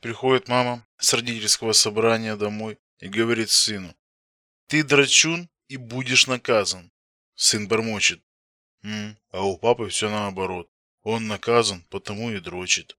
Приходит мама с родительского собрания домой и говорит сыну, ты драчун и будешь наказан. Сын бормочет. М, а у папы все наоборот. Он наказан, потому и дрочит.